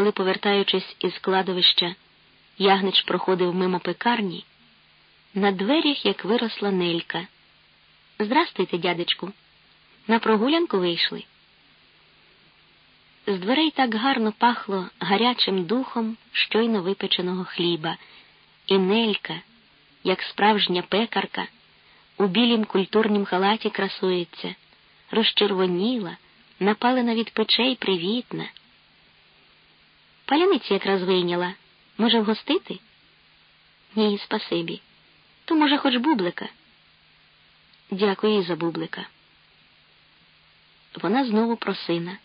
коли, повертаючись із кладовища, ягнич проходив мимо пекарні, на дверях як виросла нелька. Здрастуйте, дядечку. На прогулянку вийшли. З дверей так гарно пахло гарячим духом щойно випеченого хліба, і нелька, як справжня пекарка, у білім культурнім халаті красується, розчервоніла, напалена від печей привітна. Паляниці якраз вийняла. Може, вгостити? Ні, спасибі. То, може, хоч бублика. Дякую за бублика. Вона знову про сина.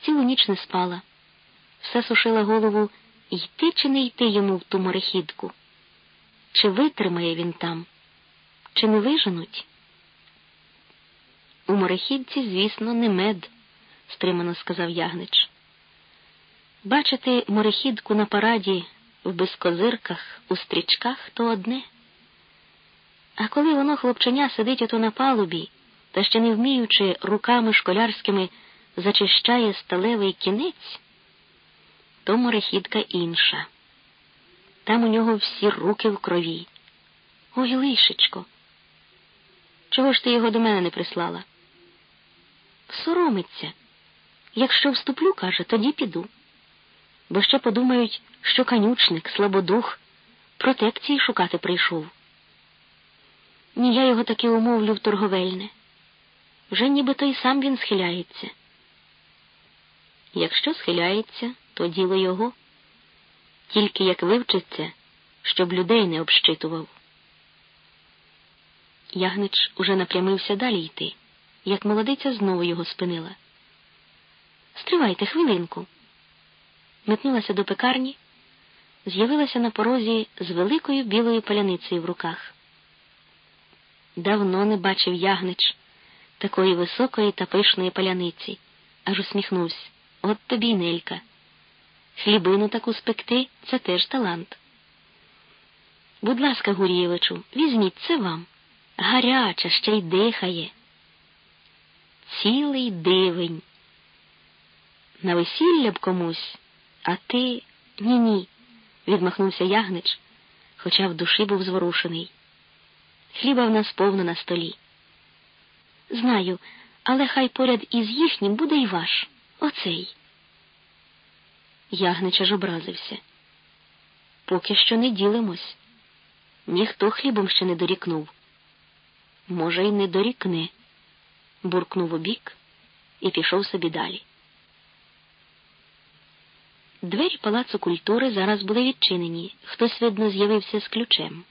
Цілу ніч не спала, все сушила голову йти чи не йти йому в ту морехідку. Чи витримає він там, чи не виженуть? У морехідці, звісно, не мед, стримано сказав ягнич. Бачити морехідку на параді в безкозирках, у стрічках то одне. А коли воно хлопченя сидить ото на палубі, та ще не вміючи руками школярськими зачищає сталевий кінець, то морехідка інша. Там у нього всі руки в крові. Ой, лишечко. Чого ж ти його до мене не прислала? Соромиться. Якщо вступлю, каже, тоді піду. Бо ще подумають, що канючник, слабодух, протекції шукати прийшов. Ні, я його таки умовлю в торговельне. Вже нібито й сам він схиляється. Якщо схиляється, то діло його, тільки як вивчиться, щоб людей не общитував. Ягнич уже напрямився далі йти, як молодиця знову його спинила. Стривайте хвилинку. Метнулася до пекарні, з'явилася на порозі з великою білою паляницею в руках. Давно не бачив ягнич такої високої та пишної паляниці, аж усміхнувся. От тобі й нелька. Хлібину таку спекти це теж талант. Будь ласка, Гурєвичу, візьміть це вам. Гаряча, ще й дихає. Цілий дивень. На весілля б комусь, а ти ні ні, відмахнувся ягнич, хоча в душі був зворушений. Хліба в нас повно на столі. Знаю, але хай поряд із їхнім буде й ваш. Оцей. Ягнич аж образився. Поки що не ділимось. Ніхто хлібом ще не дорікнув. Може, й не дорікне, буркнув обік і пішов собі далі. Двері палацу культури зараз були відчинені. Хтось, видно, з'явився з ключем.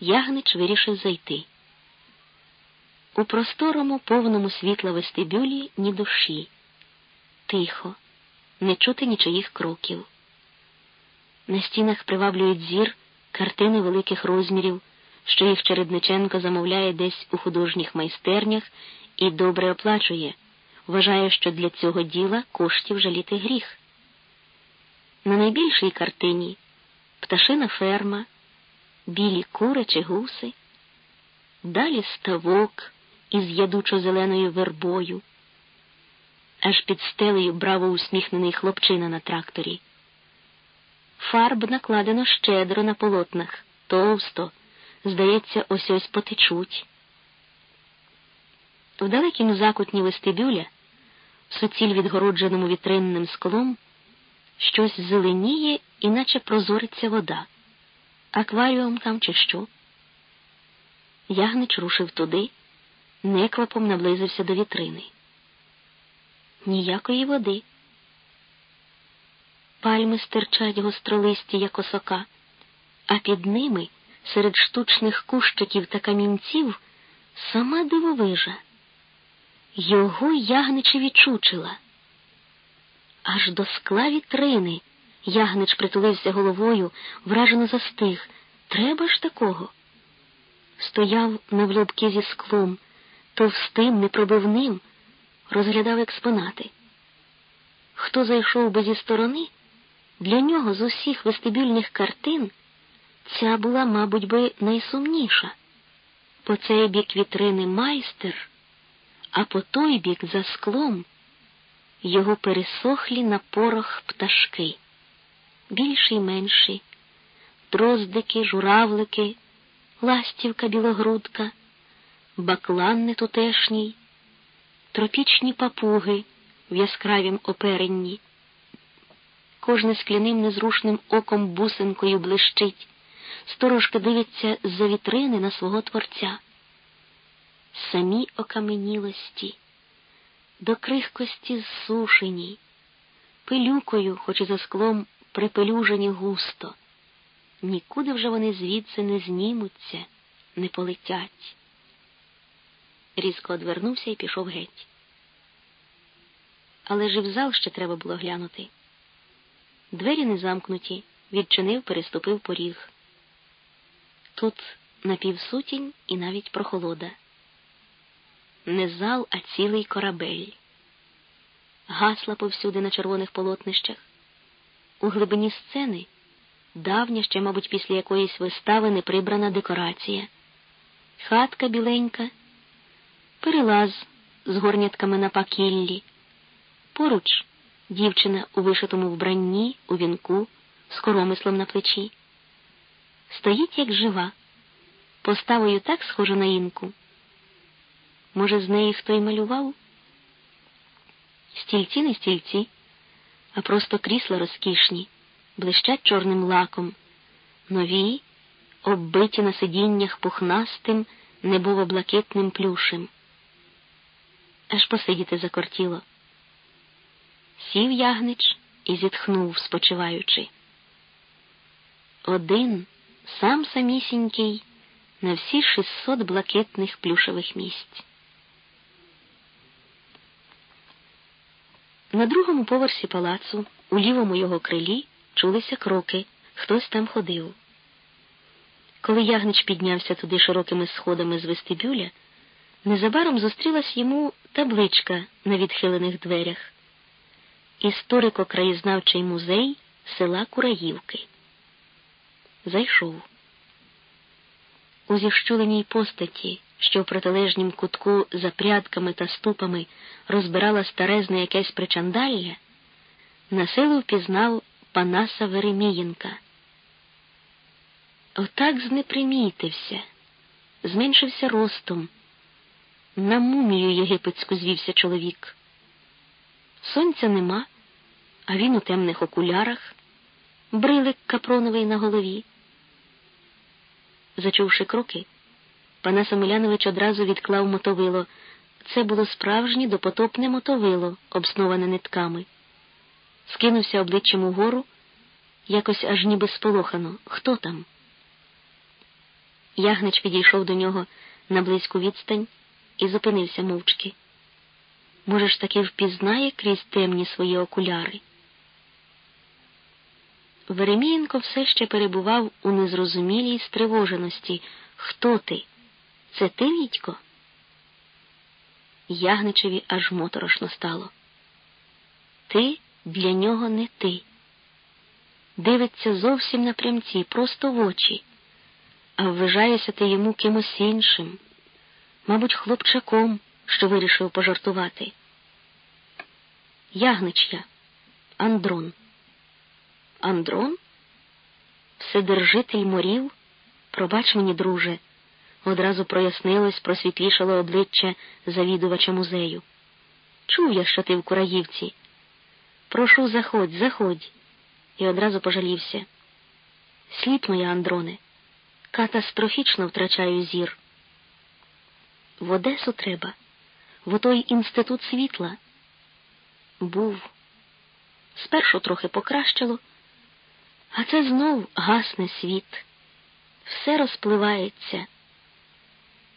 Ягнич вирішив зайти. У просторому, повному світла вестибюлі ні душі тихо, не чути нічиїх кроків. На стінах приваблюють зір картини великих розмірів, що їх Чередниченко замовляє десь у художніх майстернях і добре оплачує, вважає, що для цього діла коштів жаліти гріх. На найбільшій картині пташина ферма, білі кури чи гуси, далі ставок із ядучо зеленою вербою аж під стелею браво усміхнений хлопчина на тракторі. Фарб накладено щедро на полотнах, товсто, здається, ось ось потечуть. В далекім закутні вестибюля, суціль відгородженому вітринним склом, щось зеленіє, іначе прозориться вода. Акваріум там чи що. Ягнич рушив туди, неквапом наблизився до вітрини ніякої води. Пальми стирчать гостролисті, як осока, а під ними, серед штучних кущиків та камінців, сама дивовижа. Його ягничі відчучила. Аж до скла вітрини ягнич притулився головою, вражено застиг. Треба ж такого. Стояв навлюбки зі склом, товстим, непробивним, розглядав експонати. Хто зайшов би зі сторони, для нього з усіх вестибюльних картин ця була, мабуть, би найсумніша. По цей бік вітрини майстер, а по той бік за склом його пересохлі на порох пташки, більші й менші, дроздики, журавлики, ластівка білогрудка, баклан нетутешній, тропічні папуги в яскравім оперенні. Кожне скляним незрушним оком бусинкою блищить, сторожка дивиться з-за вітрини на свого творця. Самі окаменілості, до крихкості зсушені, пилюкою, хоч і за склом, припелюжені густо. Нікуди вже вони звідси не знімуться, не полетять. Різко одвернувся і пішов геть. Але ж і в зал ще треба було глянути. Двері не замкнуті, відчинив, переступив поріг. Тут напівсутінь і навіть прохолода. Не зал, а цілий корабель. Гасла повсюди на червоних полотнищах. У глибині сцени давня ще, мабуть, після якоїсь вистави неприбрана декорація, хатка біленька, перелаз з горнятками на пакіллі, поруч дівчина у вишитому вбранні, у вінку, з коромислом на плечі. Стоїть, як жива, поставою так схожа на інку. Може, з неї хто й малював? Стільці не стільці, а просто крісла розкішні, блищать чорним лаком, нові, оббиті на сидіннях пухнастим, небово-блакитним плюшем. Аж посидіти закортіло. Сів ягнич і зітхнув, спочиваючи. Один, сам самісінький, на всі шістсот блакитних плюшевих місць. На другому поверсі палацу, у лівому його крилі, чулися кроки, хтось там ходив. Коли ягнич піднявся туди широкими сходами з вестибюля, незабаром зустрілась йому табличка на відхилених дверях історико-краєзнавчий музей села Кураївки. Зайшов. У зіщуленій постаті, що в протилежнім кутку за прядками та ступами розбирала старезне якесь причандалля, на силу впізнав Панаса Веремієнка. Отак знепримітився, зменшився ростом. На мумію єгипетську звівся чоловік. Сонця нема, а він у темних окулярах, брилик капроновий на голові. Зачувши кроки, Панас Омелянович одразу відклав мотовило. Це було справжнє допотопне мотовило, обсноване нитками. Скинувся обличчям угору, якось аж ніби сполохано. Хто там? Ягнич підійшов до нього на близьку відстань і зупинився мовчки. Може ж таки впізнає крізь темні свої окуляри. Веремієнко все ще перебував у незрозумілій стривоженості. Хто ти? Це ти, Вітько? Ягничеві аж моторошно стало. Ти для нього не ти. Дивиться зовсім напрямці, просто в очі, а вважаєшся ти йому кимось іншим, мабуть, хлопчаком, що вирішив пожартувати. Ягнич я, Андрон. Андрон? Вседержитель морів? Пробач мені, друже, одразу прояснилось, просвітлішало обличчя завідувача музею. Чув я, що ти в Кураївці. Прошу, заходь, заходь, і одразу пожалівся. Слід моя, Андроне, катастрофічно втрачаю зір. В Одесу треба, в отой інститут світла. Був. Спершу трохи покращило. А це знов гасне світ, все розпливається,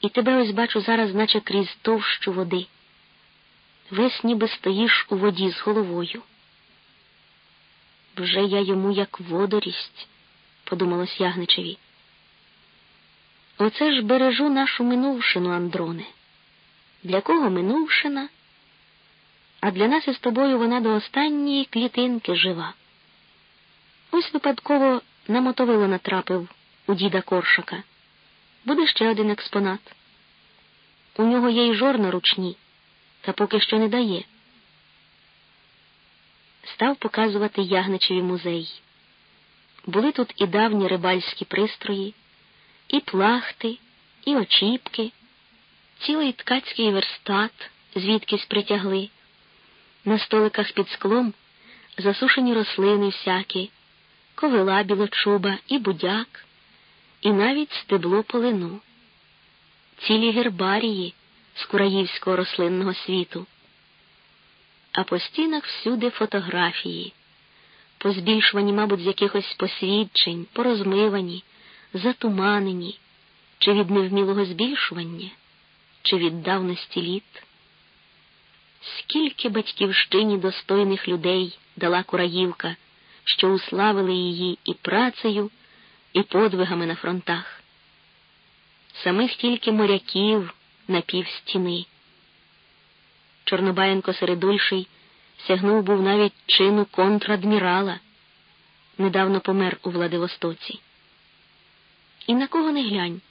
і тебе ось бачу зараз, наче крізь товщу води. Весь ніби стоїш у воді з головою. Вже я йому як водорість, подумалось Ягничеві. Оце ж бережу нашу минувшину, Андроне. Для кого минувшина? А для нас із тобою вона до останньої клітинки жива. Ось випадково на мотовило натрапив у діда Коршака. Буде ще один експонат. У нього є й жорна ручні, та поки що не дає. став показувати Ягничеві музей. Були тут і давні рибальські пристрої, і плахти, і очіпки, цілий ткацький верстат, звідкись притягли. На столиках під склом засушені рослини всякі, ковила білочуба і будяк, і навіть стебло полину, цілі гербарії з кураївського рослинного світу. А по стінах всюди фотографії, позбільшувані, мабуть, з якихось посвідчень, порозмивані, затуманені, чи від невмілого збільшування, чи від давності літ. Скільки батьківщині достойних людей дала Кураївка, що уславили її і працею, і подвигами на фронтах, самих тільки моряків на пів стіни. Чорнобаєнко Середульший сягнув був навіть чину контрадмірала, недавно помер у Владивостоці. І на кого не глянь,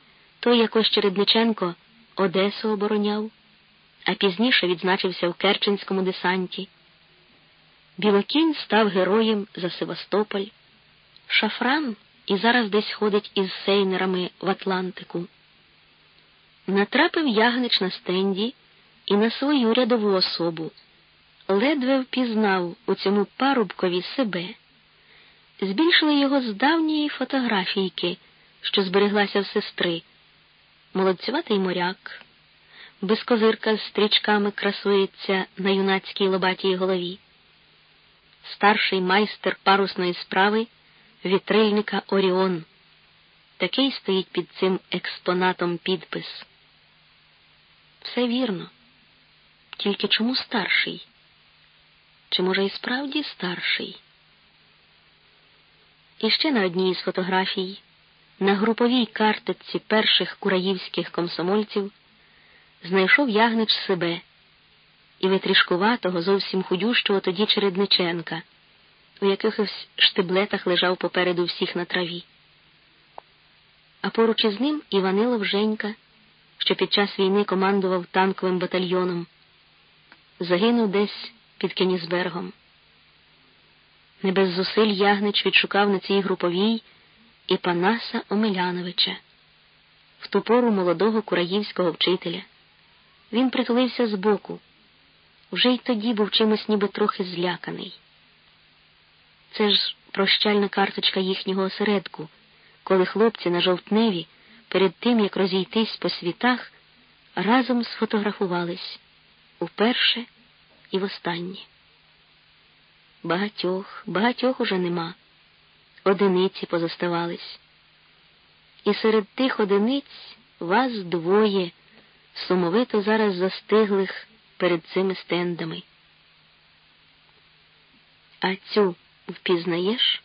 той якось Чередниченко Одесу обороняв, а пізніше відзначився в Керченському десанті. Білокінь став героєм за Севастополь, Шафран і зараз десь ходить із сейнерами в Атлантику. Натрапив ягнич на стенді і на свою рядову особу, ледве впізнав у цьому парубкові себе. Збільшили його з давньої фотографійки, що збереглася в сестри. Молодцюватий моряк, безкозирка з стрічками красується на юнацькій лобатій голові. Старший майстер парусної справи вітрильника Оріон. Такий стоїть під цим експонатом підпис. Все вірно. Тільки чому старший? Чи, може, і справді старший? І ще на одній із фотографій, на груповій картиці перших кураївських комсомольців, знайшов ягнич себе і витрішкуватого, зовсім худющого тоді Чередниченка, у якихось штиблетах лежав попереду всіх на траві. А поруч із ним Іванилов Женька, що під час війни командував танковим батальйоном, загинув десь під Кенісбергом. Не без зусиль Ягнич відшукав на цій груповій і Панаса Омеляновича, в ту пору молодого кураївського вчителя. Він притулився збоку, вже й тоді був чимось ніби трохи зляканий. Це ж прощальна карточка їхнього осередку, коли хлопці на жовтневі, перед тим як розійтись по світах, разом сфотографувались уперше і востаннє. Багатьох, багатьох уже нема. Одиниці позоставались. І серед тих одиниць вас двоє, сумовито зараз застиглих перед цими стендами. А цю впізнаєш?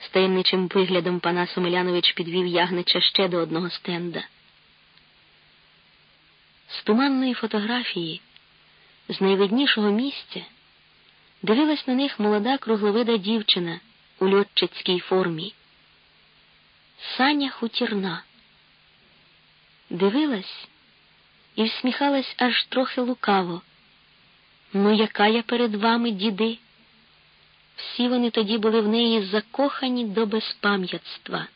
З таємничим виглядом Панас Омелянович підвів ягнича ще до одного стенда. З туманної фотографії, з найвиднішого місця, дивилась на них молода кругловида дівчина у льотчицькій формі. Саня хутірна. Дивилась і всміхалась аж трохи лукаво. Ну, яка я перед вами, діди? Всі вони тоді були в неї закохані до безпам'ятства.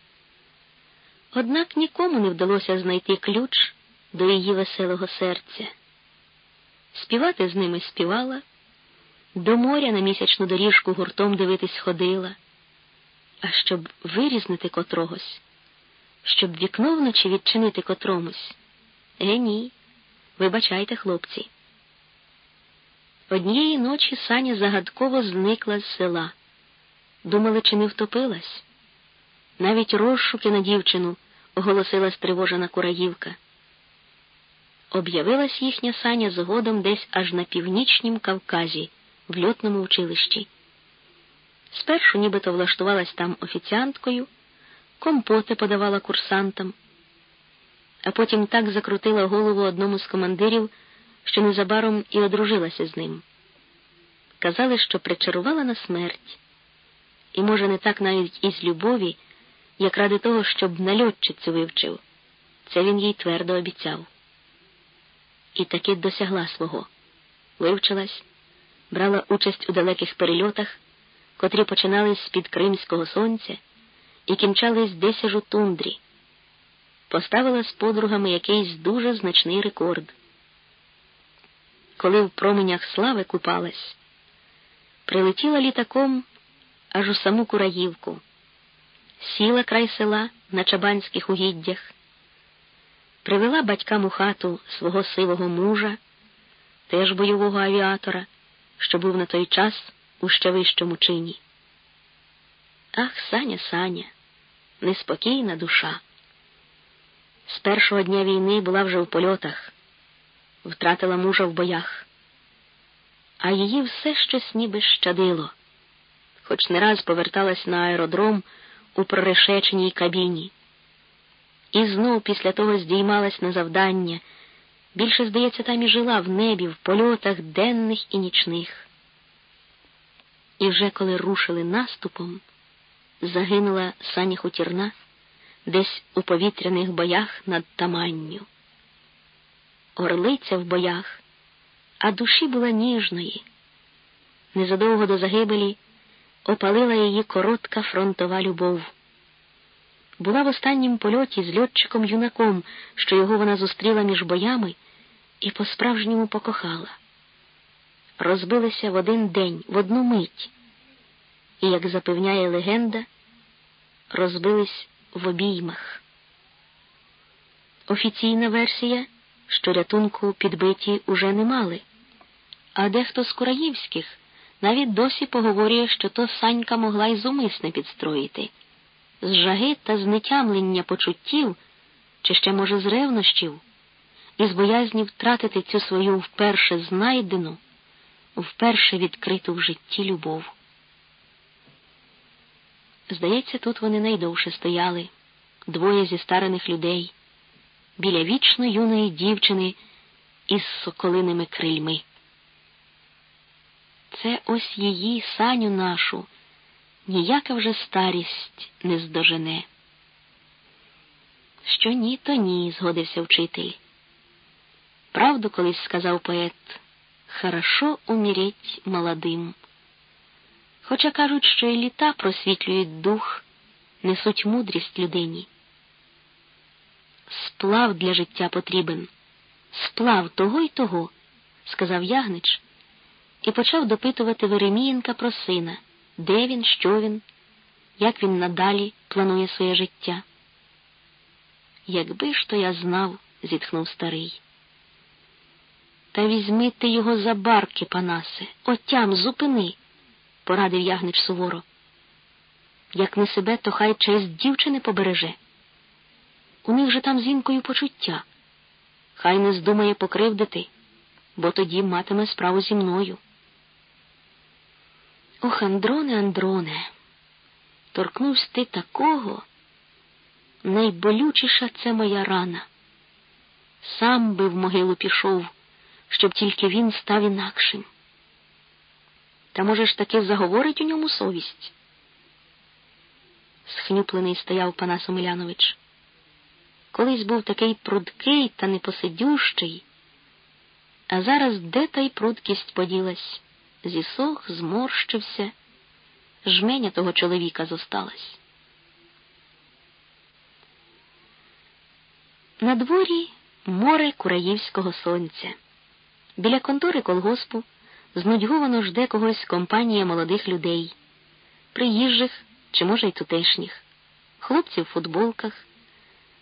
Однак нікому не вдалося знайти ключ до її веселого серця. Співати з ними співала, до моря на місячну доріжку гуртом дивитись ходила, а щоб вирізнити котрогось, щоб вікно вночі відчинити котромусь. Е, ні, вибачайте, хлопці. Однієї ночі Саня загадково зникла з села. Думали, чи не втопилась. Навіть розшуки на дівчину оголосила стривожена Кураївка. Об'явилась їхня Саня згодом десь аж на північнім Кавказі, в льотному училищі. Спершу нібито влаштувалась там офіціанткою, компоти подавала курсантам, а потім так закрутила голову одному з командирів що незабаром і одружилася з ним. Казали, що причарувала на смерть, і, може, не так навіть із любові, як ради того, щоб на льотчицю вивчив. Це він їй твердо обіцяв. І таки досягла свого, вивчилась, брала участь у далеких перельотах, котрі починались з-під кримського сонця і кінчались десь у тундрі. Поставила з подругами якийсь дуже значний рекорд. Коли в променях слави купалась, прилетіла літаком аж у саму Кураївку, сіла край села на чабанських угіддях, привела батькам у хату свого сивого мужа, теж бойового авіатора, що був на той час у ще вищому чині. Ах, Саня, Саня, неспокійна душа. З першого дня війни була вже в польотах, втратила мужа в боях, а її все щось ніби щадило, хоч не раз поверталась на аеродром у прорешеченій кабіні. І знов після того здіймалась на завдання. Більше, здається, там і жила в небі, в польотах денних і нічних. І вже коли рушили наступом, загинула саня хутірна десь у повітряних боях над Таманню. Орлиця в боях, а душі була ніжної. Незадовго до загибелі опалила її коротка фронтова любов. Була в останнім польоті з льотчиком юнаком, що його вона зустріла між боями і по-справжньому покохала. Розбилися в один день, в одну мить, і, як запевняє легенда, розбились в обіймах. Офіційна версія, що рятунку підбиті уже не мали, а дехто з Кураївських навіть досі поговорює, що то Санька могла й зумисне підстроїти, з жаги та знетямлення почуттів, чи ще, може, з ревнощів, і з боязні втратити цю свою вперше знайдену, вперше відкриту в житті любов. Здається, тут вони найдовше стояли, двоє зі старених людей, біля вічно юної дівчини із соколиними крильми. Це ось її саню нашу, ніяка вже старість не здожене. Що ні, то ні, згодився вчитель. Правду колись сказав поет, хорошо умереть молодим. Хоча кажуть, що і літа просвітлюють дух, несуть мудрість людині. Сплав для життя потрібен, сплав того й того, сказав Ягнич і почав допитувати Веремієнка про сина, де він, що він, як він надалі планує своє життя. Якби ж то я знав, зітхнув старий. Та візьми ти його за барки, Панасе, отям зупини порадив ягнич суворо. Як не себе, то хай честь дівчини побереже. У них же там з інкою почуття. Хай не здумає покривдити, бо тоді матиме справу зі мною. Ох, Андроне, Андроне, торкнувся ти такого, найболючіша це моя рана. Сам би в могилу пішов, щоб тільки він став інакшим. Та, може ж, таки заговорить у ньому совість? Схнюплений стояв Панас Омелянович. Колись був такий прудкий та непосидющий, а зараз де та й прудкість поділась? Зісох, зморщився, жменя того чоловіка зосталась. На дворі море кураївського сонця. Біля контори колгоспу знудьговано жде когось компанія молодих людей, приїжджих чи, може, й тутешніх, хлопців в футболках.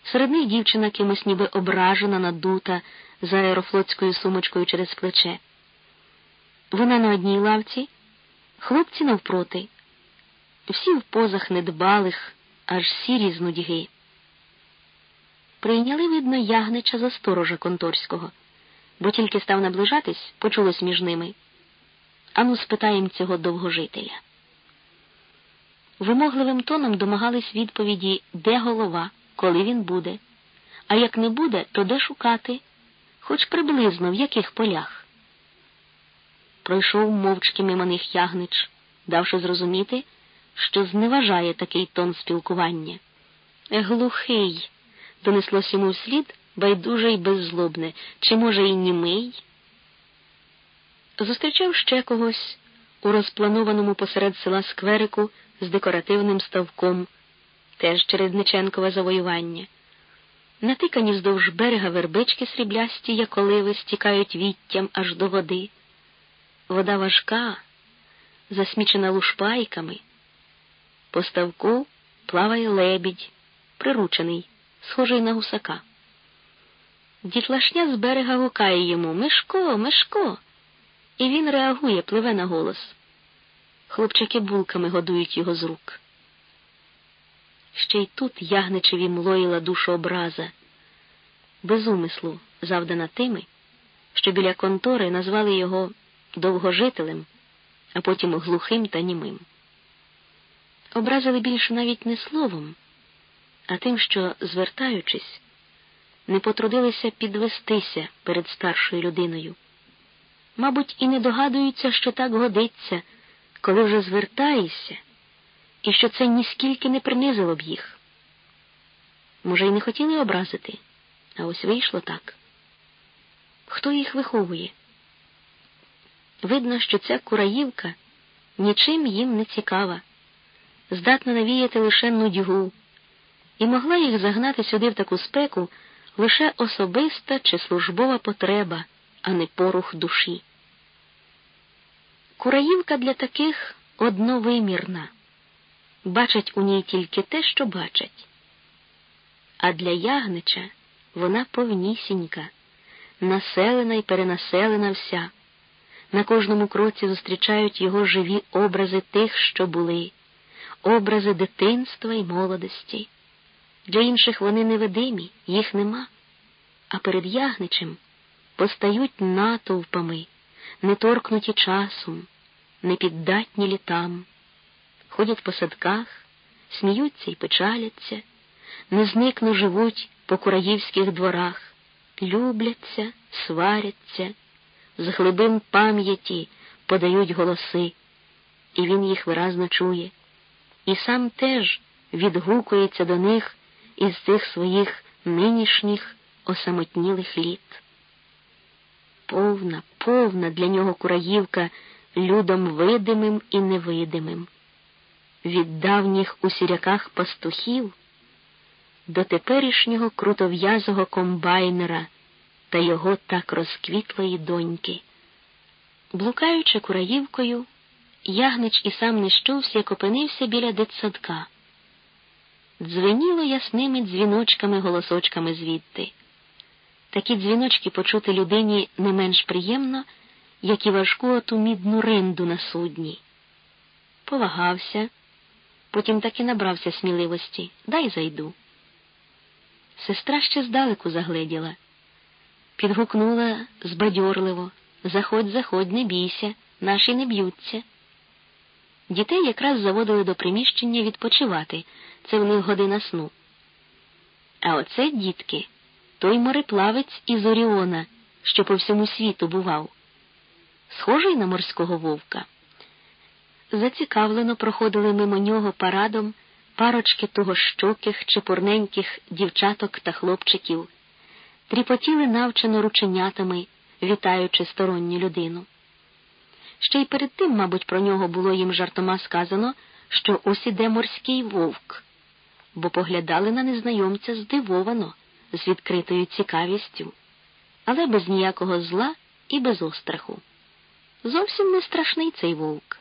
Серед них дівчина кимось ніби ображена, надута за аерофлотською сумочкою через плече. Вона на одній лавці, хлопці навпроти, всі в позах недбалих, аж сірі з нудьги. Прийняли, видно, ягнича за сторожа конторського, бо тільки став наближатись, почулось між ними. Ану, спитаєм цього довгожителя. Вимогливим тоном домагались відповіді, де голова, коли він буде, а як не буде, то де шукати, хоч приблизно в яких полях. Пройшов мовчки мимо них ягнич, давши зрозуміти, що зневажає такий тон спілкування. Глухий, донеслось йому вслід байдуже й беззлобне, чи, може, і німий. Зустрічав ще когось у розпланованому посеред села скверику з декоративним ставком, теж Чередниченкове завоювання. Натикані вздовж берега вербички сріблясті, як оливи, стікають віттям аж до води. Вода важка, засмічена лушпайками. По ставку плаває лебідь, приручений, схожий на гусака. Дітлашня з берега гукає йому Мишко, Мишко. І він реагує, пливе на голос. Хлопчаки булками годують його з рук. Ще й тут ягничеві млоїла душу образа, без умислу, завдана тими, що біля контори назвали його довгожителем, а потім глухим та німим. Образили більше навіть не словом, а тим, що, звертаючись, не потрудилися підвестися перед старшою людиною. Мабуть, і не догадуються, що так годиться, коли вже звертаєшся, і що це ніскільки не принизило б їх. Може, й не хотіли образити, а ось вийшло так. Хто їх виховує? Видно, що ця кураївка нічим їм не цікава, здатна навіяти лише нудьгу, і могла їх загнати сюди в таку спеку лише особиста чи службова потреба, а не порух душі. Кураївка для таких одновимірна, бачать у ній тільки те, що бачать. А для ягнича вона повнісінька, населена і перенаселена вся. На кожному кроці зустрічають його живі образи тих, що були, образи дитинства і молодості. Для інших вони невидимі, їх нема, а перед ягничем постають натовпами, не торкнуті часом, непіддатні літам, ходять по садках, сміються і печаляться, незникно живуть по кураївських дворах, любляться, сваряться, з глибин пам'яті подають голоси, і він їх виразно чує, і сам теж відгукується до них із цих своїх нинішніх осамотнілих літ. Повна, повна для нього кураївка людом видимим і невидимим, від давніх у сіряках пастухів до теперішнього крутов'язого комбайнера та його так розквітлої доньки. Блукаючи кураївкою, ягнич і сам не щувся, як опинився біля дитсадка. Дзвеніло ясними дзвіночками, голосочками звідти. Такі дзвіночки почути людині не менш приємно, як і важку оту мідну ринду на судні. Повагався, потім таки набрався сміливості дай зайду. Сестра ще здалеку загледіла, підгукнула збадьорливо Заходь, заходь, не бійся, наші не б'ються. Дітей якраз заводили до приміщення відпочивати, це в них година сну. А оце, дітки, той мореплавець із Оріона, що по всьому світу бував схожий на морського вовка. Зацікавлено проходили мимо нього парадом парочки тогощоких, чепурненьких дівчаток та хлопчиків, тріпотіли навчено рученятами, вітаючи сторонню людину. Ще й перед тим, мабуть, про нього було їм жартома сказано, що ось іде морський вовк, бо поглядали на незнайомця здивовано, з відкритою цікавістю, але без ніякого зла і без остраху. Зовсім не страшний цей вовк.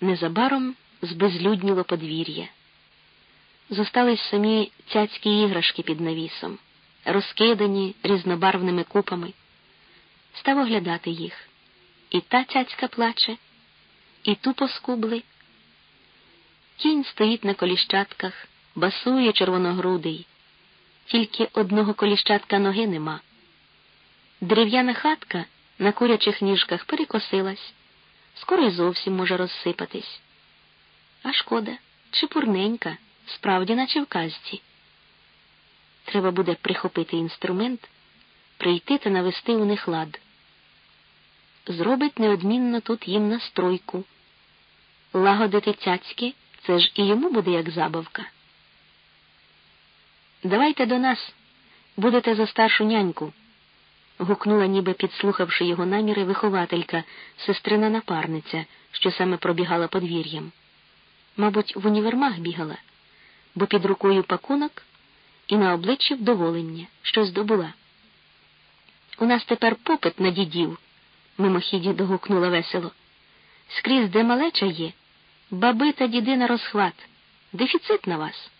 Незабаром збезлюдніло подвір'я. Зостались самі цяцькі іграшки під навісом, розкидані різнобарвними купами. Став оглядати їх. І та цяцька плаче, і ту поскубли. Кінь стоїть на коліщатках, басує червоногрудий, тільки одного коліщатка ноги нема. Дерев'яна хатка на курячих ніжках перекосилась, скоро й зовсім може розсипатись. А шкода, чепурненька, справді наче в казці. Треба буде прихопити інструмент, прийти та навести у них лад. Зробить неодмінно тут їм настройку. Лагодити цяцьки це ж і йому буде як забавка. Давайте до нас, будете за старшу няньку. Гукнула, ніби підслухавши його наміри, вихователька, сестрина напарниця, що саме пробігала подвір'ям. Мабуть, в універмаг бігала, бо під рукою пакунок і на обличчі вдоволення, що здобула. У нас тепер попит на дідів, мимохіді догукнула весело. Скрізь, де малеча є, баби та діди на розхват. Дефіцит на вас.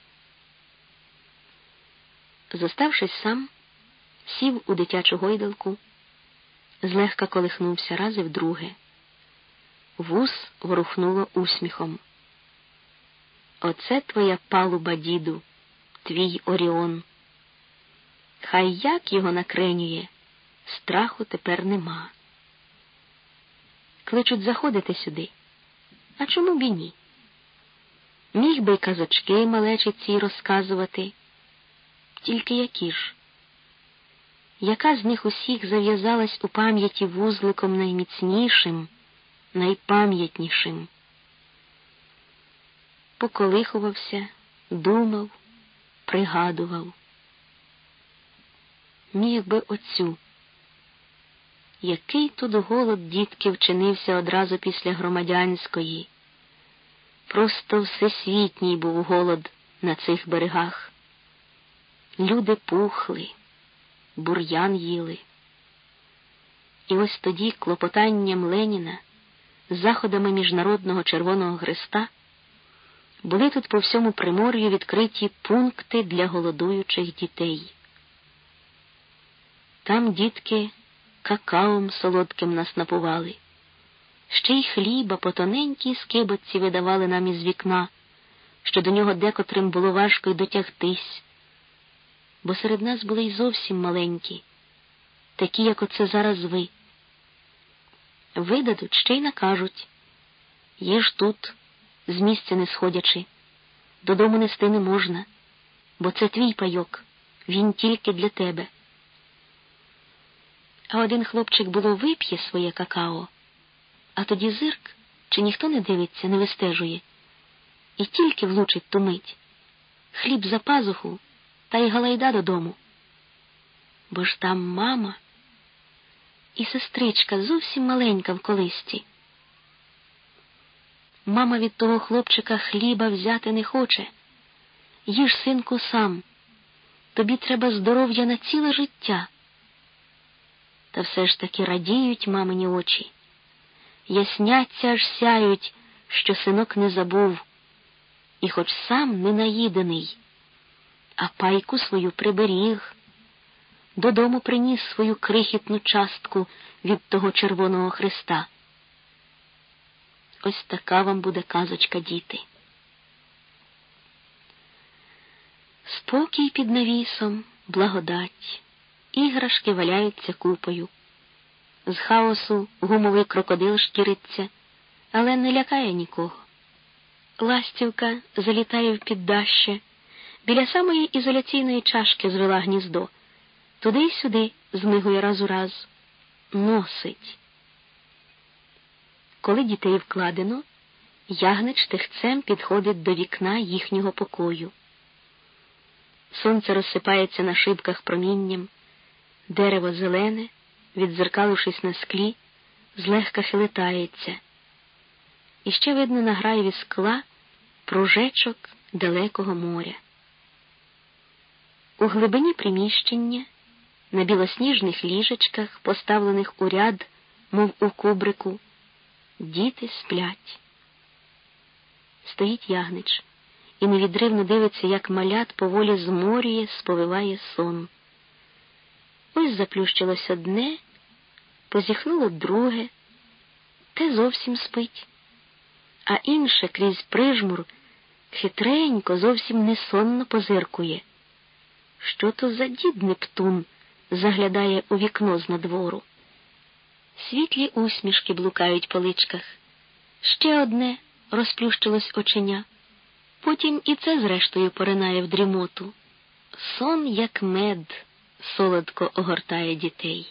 Зоставшись сам, сів у дитячу гойдалку, злегка колихнувся раз і вдруге. Вус ворухнуло усміхом. Оце твоя палуба, діду, твій Оріон. Хай як його накренює, страху тепер нема. Кличуть заходити сюди. А чому б і ні? Міг би й казочки малечиці розказувати, тільки які ж? Яка з них усіх зав'язалась у пам'яті вузликом найміцнішим, найпам'ятнішим? Поколихувався, думав, пригадував. Міг би оцю. Який тут голод дітки вчинився одразу після громадянської. Просто всесвітній був голод на цих берегах. Люди пухли, бур'ян їли. І ось тоді клопотанням Леніна, заходами Міжнародного Червоного Христа, були тут по всьому примор'ю відкриті пункти для голодуючих дітей. Там дітки какаом солодким нас напували ще й хліба по тоненькій скибочці видавали нам із вікна, що до нього декотрим було важко й дотягтись, бо серед нас були й зовсім маленькі, такі, як оце зараз ви. Видадуть ще й накажуть є ж тут, з місця не сходячи, додому нести не можна, бо це твій пайок, він тільки для тебе. А один хлопчик було вип'є своє какао а тоді зирк, чи ніхто не дивиться, не вистежує, і тільки влучить ту мить. Хліб за пазуху та й галайда додому. Бо ж там мама і сестричка зовсім маленька в колисті. Мама від того хлопчика хліба взяти не хоче. Їж, синку, сам. Тобі треба здоров'я на ціле життя. Та все ж таки радіють мамині очі ясняться аж сяють, що синок не забув, і хоч сам не наїдений, а пайку свою приберіг, додому приніс свою крихітну частку від того Червоного Христа. Ось така вам буде казочка, діти. Спокій під навісом, благодать, іграшки валяються купою. З хаосу гумовий крокодил шкіриться, але не лякає нікого. Ластівка залітає в піддаще, біля самої ізоляційної чашки звела гніздо, туди й сюди змигує раз у раз, носить. Коли дітей вкладено, ягнич тихцем підходить до вікна їхнього покою. Сонце розсипається на шибках промінням, дерево зелене відзеркалившись на склі, злегка хилитається. І ще видно на граєві скла пружечок далекого моря. У глибині приміщення, на білосніжних ліжечках, поставлених у ряд, мов у кубрику, діти сплять. Стоїть ягнич і невідривно дивиться, як малят поволі зморює, сповиває сон. Ось заплющилось одне, позіхнуло друге, те зовсім спить, а інше крізь прижмур хитренько, зовсім несонно позиркує. Що то за дід Нептун заглядає у вікно з надвору? Світлі усмішки блукають по личках. Ще одне розплющилось оченя, потім і це, зрештою, поринає в дрімоту. Сон, як мед солодко огортає дітей.